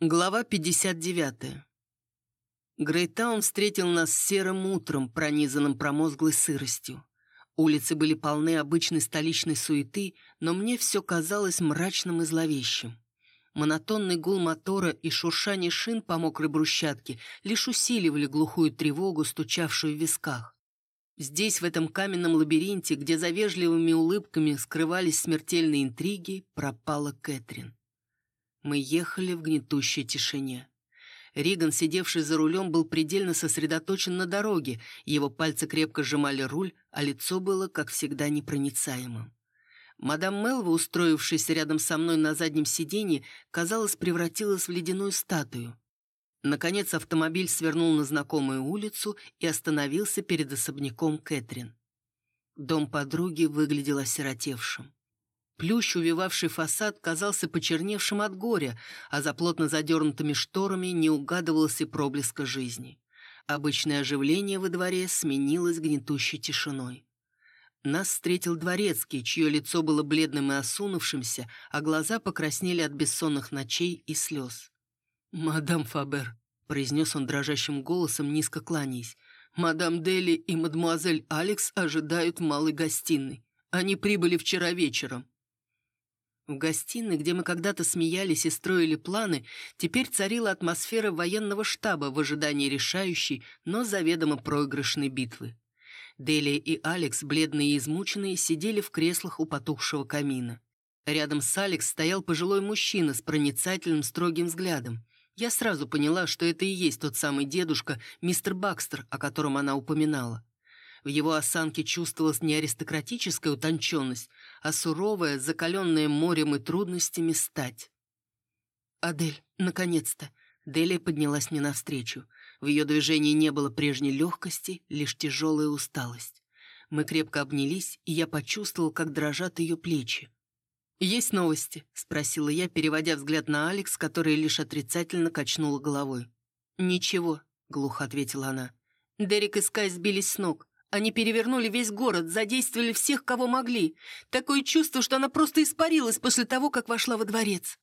Глава 59. Грейтаун встретил нас серым утром, пронизанным промозглой сыростью. Улицы были полны обычной столичной суеты, но мне все казалось мрачным и зловещим. Монотонный гул мотора и шуршание шин по мокрой брусчатке лишь усиливали глухую тревогу, стучавшую в висках. Здесь, в этом каменном лабиринте, где за вежливыми улыбками скрывались смертельные интриги, пропала Кэтрин. Мы ехали в гнетущей тишине. Риган, сидевший за рулем, был предельно сосредоточен на дороге, его пальцы крепко сжимали руль, а лицо было, как всегда, непроницаемым. Мадам Мелва, устроившаяся рядом со мной на заднем сиденье, казалось, превратилась в ледяную статую. Наконец автомобиль свернул на знакомую улицу и остановился перед особняком Кэтрин. Дом подруги выглядел осиротевшим. Плющ, увивавший фасад, казался почерневшим от горя, а за плотно задернутыми шторами не угадывалось и проблеска жизни. Обычное оживление во дворе сменилось гнетущей тишиной. Нас встретил дворецкий, чье лицо было бледным и осунувшимся, а глаза покраснели от бессонных ночей и слез. «Мадам Фабер», — произнес он дрожащим голосом, низко кланяясь, «мадам Дели и мадмуазель Алекс ожидают малой гостиной. Они прибыли вчера вечером». В гостиной, где мы когда-то смеялись и строили планы, теперь царила атмосфера военного штаба в ожидании решающей, но заведомо проигрышной битвы. Делия и Алекс, бледные и измученные, сидели в креслах у потухшего камина. Рядом с Алекс стоял пожилой мужчина с проницательным строгим взглядом. Я сразу поняла, что это и есть тот самый дедушка, мистер Бакстер, о котором она упоминала. В его осанке чувствовалась не аристократическая утонченность, а суровая, закаленная морем и трудностями стать. «Адель, наконец-то!» Делия поднялась мне навстречу. В ее движении не было прежней легкости, лишь тяжелая усталость. Мы крепко обнялись, и я почувствовал, как дрожат ее плечи. «Есть новости?» — спросила я, переводя взгляд на Алекс, которая лишь отрицательно качнула головой. «Ничего», — глухо ответила она. «Дерек и Скай сбились с ног. Они перевернули весь город, задействовали всех, кого могли. Такое чувство, что она просто испарилась после того, как вошла во дворец.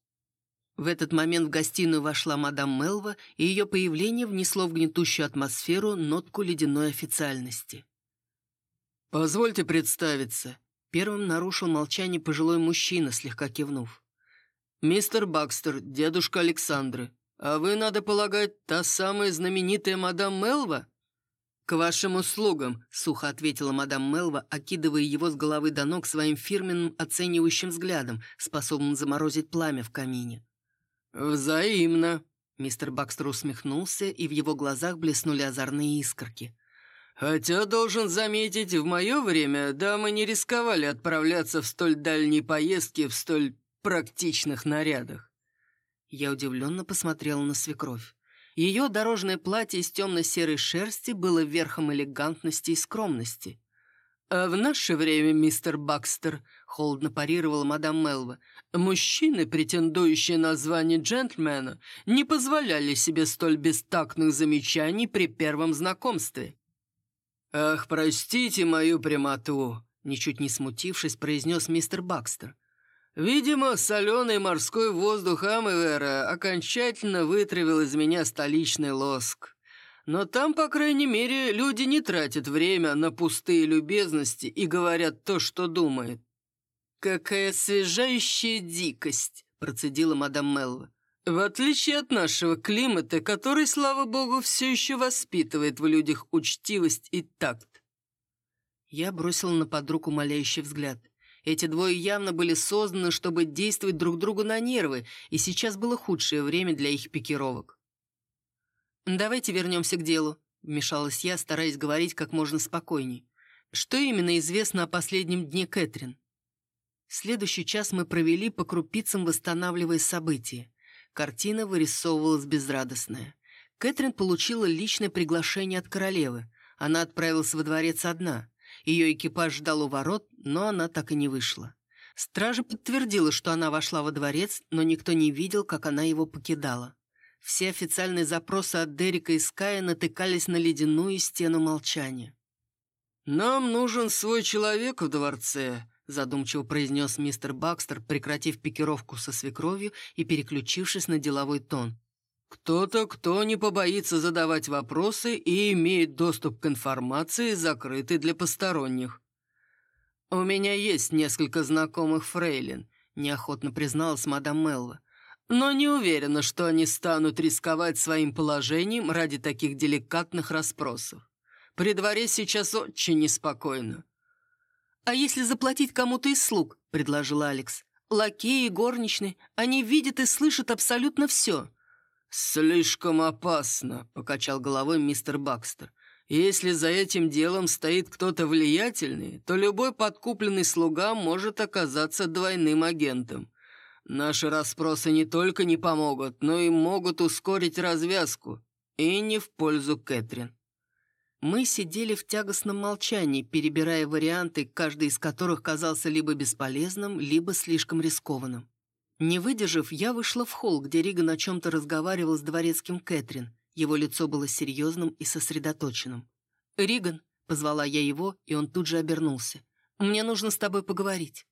В этот момент в гостиную вошла мадам Мелва, и ее появление внесло в гнетущую атмосферу нотку ледяной официальности. «Позвольте представиться», — первым нарушил молчание пожилой мужчина, слегка кивнув. «Мистер Бакстер, дедушка Александры. А вы, надо полагать, та самая знаменитая мадам Мелва?» «К вашим услугам», — сухо ответила мадам Мелва, окидывая его с головы до ног своим фирменным оценивающим взглядом, способным заморозить пламя в камине. «Взаимно», — мистер Бакстер усмехнулся, и в его глазах блеснули озорные искорки. «Хотя, должен заметить, в мое время дамы не рисковали отправляться в столь дальние поездки в столь практичных нарядах». Я удивленно посмотрела на свекровь. Ее дорожное платье из темно-серой шерсти было верхом элегантности и скромности. «А в наше время, мистер Бакстер», — холодно парировала мадам Мелва, «мужчины, претендующие на звание джентльмена, не позволяли себе столь бестактных замечаний при первом знакомстве». «Ах, простите мою прямоту», — ничуть не смутившись, произнес мистер Бакстер. Видимо, соленый морской воздух Амевера окончательно вытравил из меня столичный лоск. Но там, по крайней мере, люди не тратят время на пустые любезности и говорят то, что думают. «Какая освежающая дикость!» – процедила мадам Мелва. «В отличие от нашего климата, который, слава богу, все еще воспитывает в людях учтивость и такт». Я бросила на подругу умоляющий взгляд – эти двое явно были созданы, чтобы действовать друг другу на нервы, и сейчас было худшее время для их пикировок. «Давайте вернемся к делу», — вмешалась я, стараясь говорить как можно спокойней. «Что именно известно о последнем дне Кэтрин?» Следующий час мы провели по крупицам, восстанавливая события. Картина вырисовывалась безрадостная. Кэтрин получила личное приглашение от королевы. Она отправилась во дворец одна. Ее экипаж ждал у ворот, но она так и не вышла. Стража подтвердила, что она вошла во дворец, но никто не видел, как она его покидала. Все официальные запросы от Дерека и Ская натыкались на ледяную стену молчания. «Нам нужен свой человек в дворце», — задумчиво произнес мистер Бакстер, прекратив пикировку со свекровью и переключившись на деловой тон. Кто-то, кто не побоится задавать вопросы и имеет доступ к информации, закрытой для посторонних. «У меня есть несколько знакомых фрейлин», — неохотно призналась мадам Мелва. «Но не уверена, что они станут рисковать своим положением ради таких деликатных расспросов. При дворе сейчас очень неспокойно». «А если заплатить кому-то из слуг?» — предложил Алекс. «Лакеи, горничные, они видят и слышат абсолютно все». «Слишком опасно», — покачал головой мистер Бакстер. «Если за этим делом стоит кто-то влиятельный, то любой подкупленный слуга может оказаться двойным агентом. Наши расспросы не только не помогут, но и могут ускорить развязку. И не в пользу Кэтрин». Мы сидели в тягостном молчании, перебирая варианты, каждый из которых казался либо бесполезным, либо слишком рискованным. Не выдержав, я вышла в холл, где Риган о чем-то разговаривал с дворецким Кэтрин. Его лицо было серьезным и сосредоточенным. «Риган», — позвала я его, и он тут же обернулся. «Мне нужно с тобой поговорить».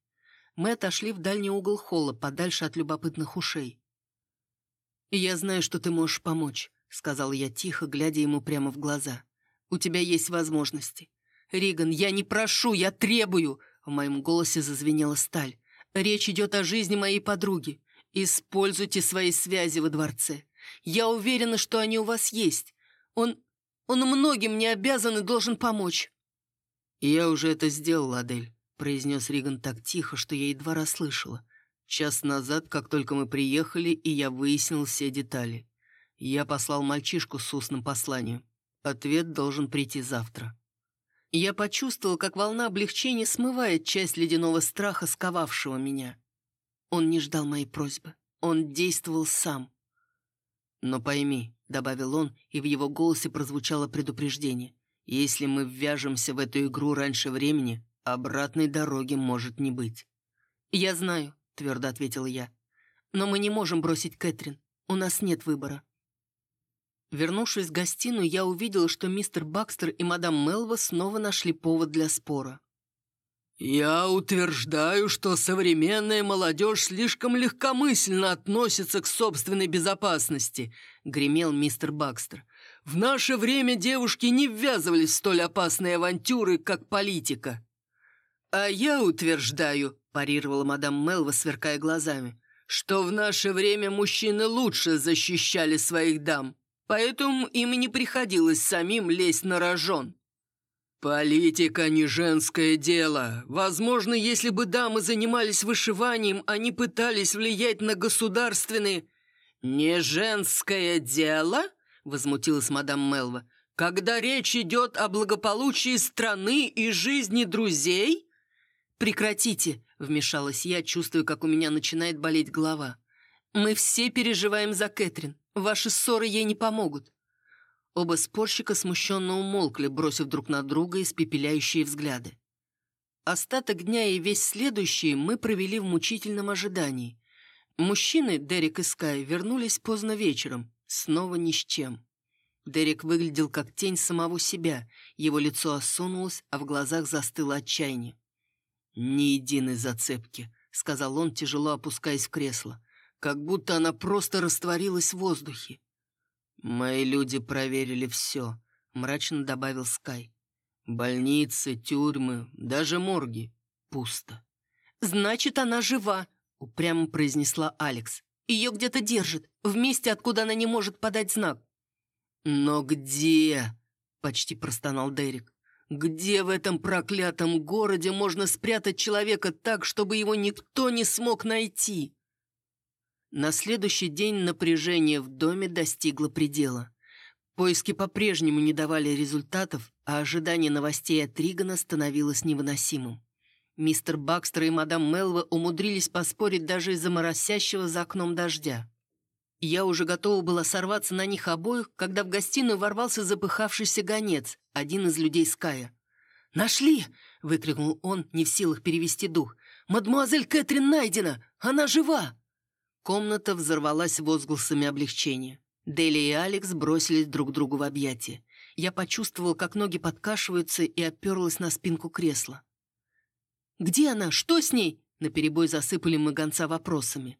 Мы отошли в дальний угол холла, подальше от любопытных ушей. «Я знаю, что ты можешь помочь», — сказал я тихо, глядя ему прямо в глаза. У тебя есть возможности. Риган, я не прошу, я требую!» В моем голосе зазвенела сталь. «Речь идет о жизни моей подруги. Используйте свои связи во дворце. Я уверена, что они у вас есть. Он... он многим не обязан и должен помочь». «Я уже это сделал, Адель», — произнес Риган так тихо, что я едва расслышала. Час назад, как только мы приехали, и я выяснил все детали. Я послал мальчишку с устным посланием. Ответ должен прийти завтра. Я почувствовал, как волна облегчения смывает часть ледяного страха, сковавшего меня. Он не ждал моей просьбы. Он действовал сам. «Но пойми», — добавил он, и в его голосе прозвучало предупреждение, «если мы ввяжемся в эту игру раньше времени, обратной дороги может не быть». «Я знаю», — твердо ответила я. «Но мы не можем бросить Кэтрин. У нас нет выбора». Вернувшись в гостиную, я увидела, что мистер Бакстер и мадам Мелва снова нашли повод для спора. «Я утверждаю, что современная молодежь слишком легкомысленно относится к собственной безопасности», — гремел мистер Бакстер. «В наше время девушки не ввязывались в столь опасные авантюры, как политика». «А я утверждаю», — парировала мадам Мелва, сверкая глазами, «что в наше время мужчины лучше защищали своих дам» поэтому им и не приходилось самим лезть на рожон. «Политика не женское дело. Возможно, если бы дамы занимались вышиванием, они пытались влиять на государственные...» «Не женское дело?» — возмутилась мадам Мелва. «Когда речь идет о благополучии страны и жизни друзей?» «Прекратите!» — вмешалась я, чувствуя, как у меня начинает болеть голова. «Мы все переживаем за Кэтрин. Ваши ссоры ей не помогут». Оба спорщика смущенно умолкли, бросив друг на друга испепеляющие взгляды. Остаток дня и весь следующий мы провели в мучительном ожидании. Мужчины, Дерек и Скай, вернулись поздно вечером, снова ни с чем. Дерек выглядел как тень самого себя, его лицо осунулось, а в глазах застыло отчаяние. «Ни единой зацепки», — сказал он, тяжело опускаясь в кресло как будто она просто растворилась в воздухе. «Мои люди проверили все», — мрачно добавил Скай. «Больницы, тюрьмы, даже морги. Пусто». «Значит, она жива», — упрямо произнесла Алекс. «Ее где-то держит, в месте, откуда она не может подать знак». «Но где?» — почти простонал Дерек. «Где в этом проклятом городе можно спрятать человека так, чтобы его никто не смог найти?» На следующий день напряжение в доме достигло предела. Поиски по-прежнему не давали результатов, а ожидание новостей от Ригана становилось невыносимым. Мистер Бакстер и мадам Мелва умудрились поспорить даже из-за моросящего за окном дождя. Я уже готова была сорваться на них обоих, когда в гостиную ворвался запыхавшийся гонец, один из людей Ская. «Нашли!» — выкрикнул он, не в силах перевести дух. «Мадемуазель Кэтрин найдена! Она жива!» Комната взорвалась возгласами облегчения. Дели и Алекс бросились друг другу в объятия. Я почувствовал, как ноги подкашиваются и оперлась на спинку кресла. «Где она? Что с ней?» Наперебой засыпали мы гонца вопросами.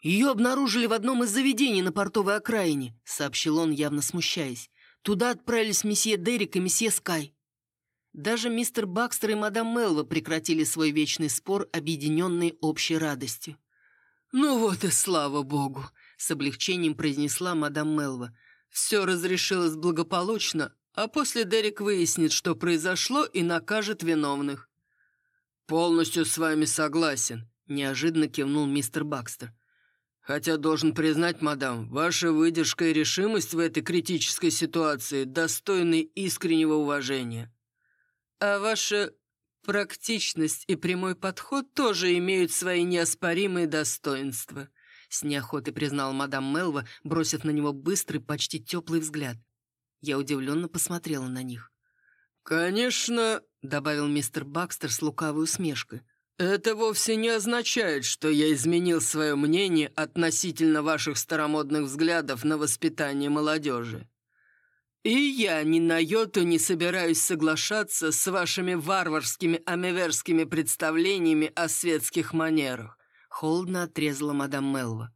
«Ее обнаружили в одном из заведений на портовой окраине», — сообщил он, явно смущаясь. «Туда отправились месье Дерек и месье Скай». Даже мистер Бакстер и мадам Мелва прекратили свой вечный спор, объединенный общей радостью. «Ну вот и слава богу!» — с облегчением произнесла мадам Мелва. «Все разрешилось благополучно, а после Дерек выяснит, что произошло, и накажет виновных». «Полностью с вами согласен», — неожиданно кивнул мистер Бакстер. «Хотя должен признать, мадам, ваша выдержка и решимость в этой критической ситуации достойны искреннего уважения. А ваша практичность и прямой подход тоже имеют свои неоспоримые достоинства», с неохотой признал мадам Мелва, бросив на него быстрый, почти теплый взгляд. Я удивленно посмотрела на них. «Конечно», — добавил мистер Бакстер с лукавой усмешкой, «это вовсе не означает, что я изменил свое мнение относительно ваших старомодных взглядов на воспитание молодежи. И я ни на йоту не собираюсь соглашаться с вашими варварскими амеверскими представлениями о светских манерах», — холодно отрезала мадам Мелва.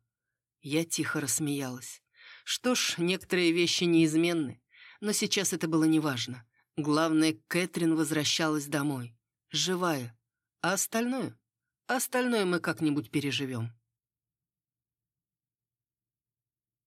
Я тихо рассмеялась. Что ж, некоторые вещи неизменны, но сейчас это было неважно. Главное, Кэтрин возвращалась домой. Живая. А остальное? Остальное мы как-нибудь переживем.